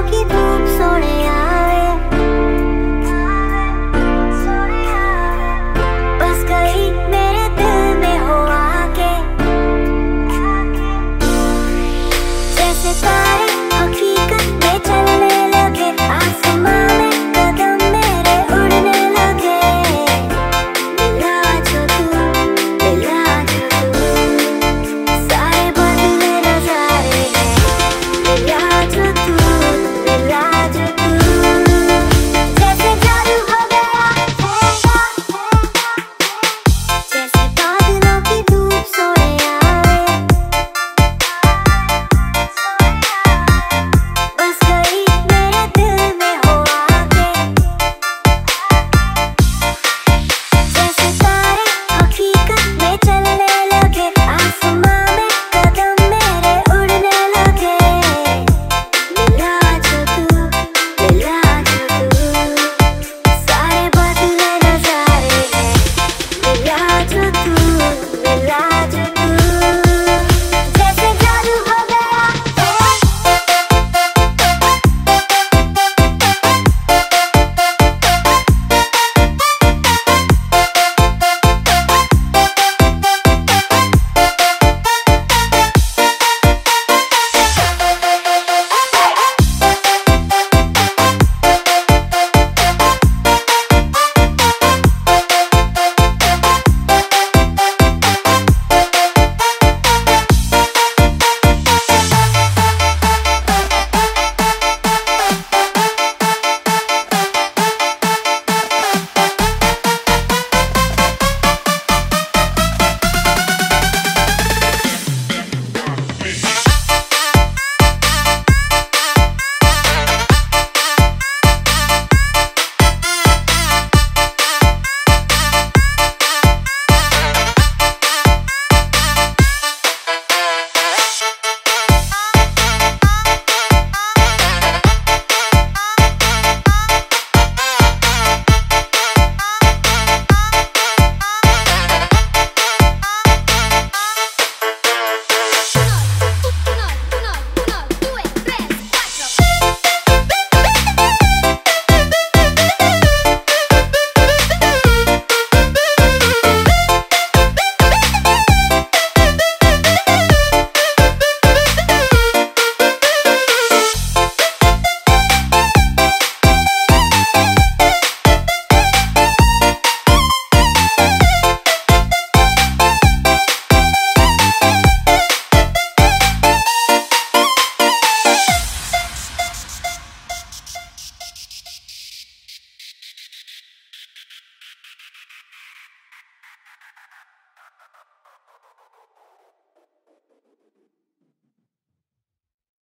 I'll give